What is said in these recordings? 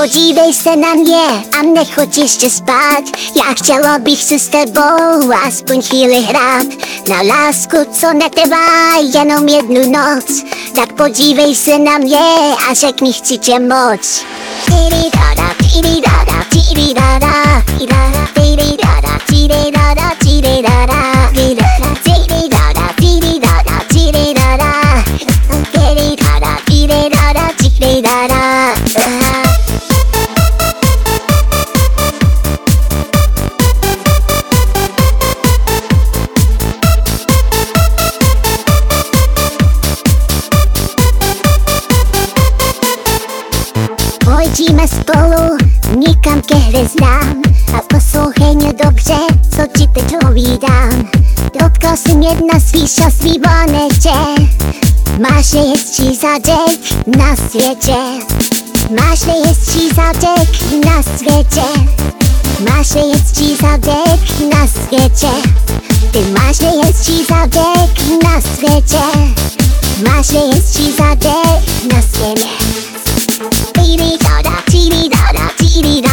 Podívej se na mě a nechoď ještě spát. Já chtěla bych si s tebou aspoň chvíli hrát. Na lásku, co netrvá jenom jednu noc. Tak podívej se na mě a řekni chci tě moc. Tiri dada, tiri dada, tiri dada, tiri dada, tiri dada, tiri dada, Pojďme spolu nikam ke hvězdám. A poslouchej mě dobře, co ti teď povídám. Dotkl si mě na svý šťastný bonečě Máš nejhezčí zadek na světě. Máš nejhezčí zadek na světě. Máš nejhezčí zadek na světě. Ty máš nejhezčí zadek na světě. Máš nejhezčí zadek na světě チリダダチリダダチリ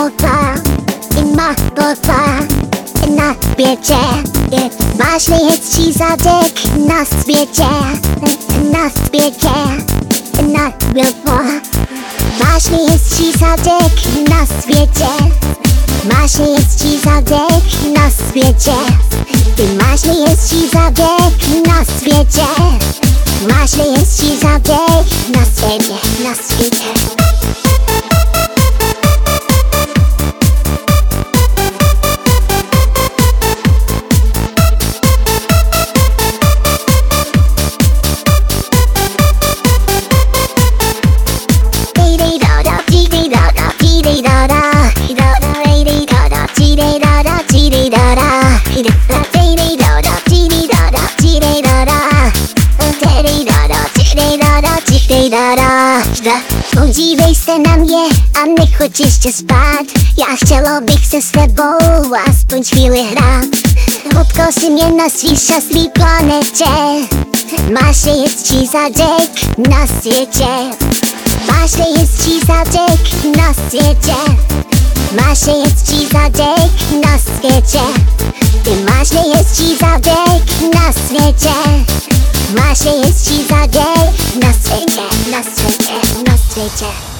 water in my butter in na biecie Ważne jest ci zadek na świecie. Na świecie na bielwo Ważny jest ci zadek na świecie. Ważny jest ci zadek na świecie. Ty maśny jest ci zadek na świecie. Maśny jest ci zadek na świecie, na da, dee dee da da, da. Podívej se na mě a nechoď ještě spát. Já chtěla bych se s tebou aspoň chvíli hrát. Potkal si mě na svý šťastný planetě. Máš nejhezčí zadek na světě. Máš nejhezčí zadek na světě. Máš nejhezčí zadek na světě. Ty máš nejhezčí zadek na světě Máš nejhezčí zadek na světě, na světě, na světě